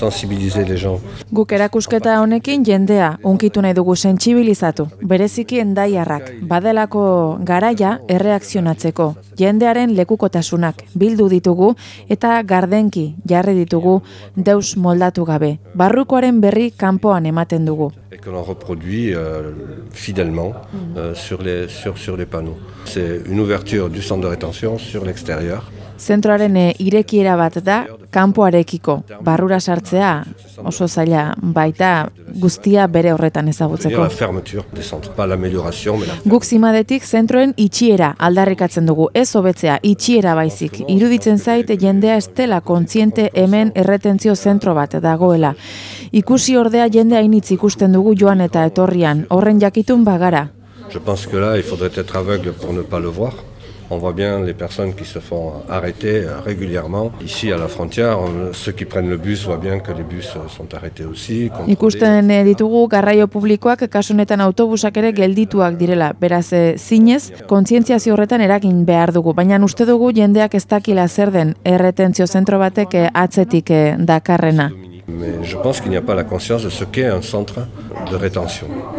sensibiliser les gens. Guk erakusketa honekin jendea unkitu nahi dugu sentsibilizatu, bereziki endaiarrak, badelako garaia erreakzionatzeko, jendearen lekukotasunak bildu ditugu eta gardenki jarri ditugu deus moldatu gabe. Barrukoaren berri kanpoan ematen dugu. et que l'on reproduit euh, fidèlement euh, sur, les, sur, sur les panneaux. C'est une ouverture du centre de rétention sur l'extérieur. Zentroaren e, irekiera bat da kanpoarekiko. Barrura sartzea oso zaila baita guztia bere horretan ezagutzeko. Guk zimadetik zentroen itxiera aldarrikatzen dugu, ez hobetzea, itxiera baizik. Iruditzen zait jendea estela kontziente hemen erretentzio zentro bat dagoela. Ikusi ordea jende hainitz ikusten dugu joan eta etorrian, horren jakitun bagara. Je pense que là, il faudrait être aveugle pour ne pas le voir. On voit bien les personnes qui se font arrêter euh, régulièrement. Ici, à la frontière, on- ceux qui prennent le bus voient bien que les bus euh, sont arrêtés aussi. contrôlés. Ikusten eh, ditugu garraio publikoak kasu honetan autobusak ere geldituak direla. Beraz, eh, zinez, kontzientziazio horretan eragin behar dugu, baina uste dugu jendeak ez dakila zer den erretentzio zentro batek eh, atzetik dakarrena. Mais je pense qu'il n'y a pas la conscience de ce qu'est un centre de rétention.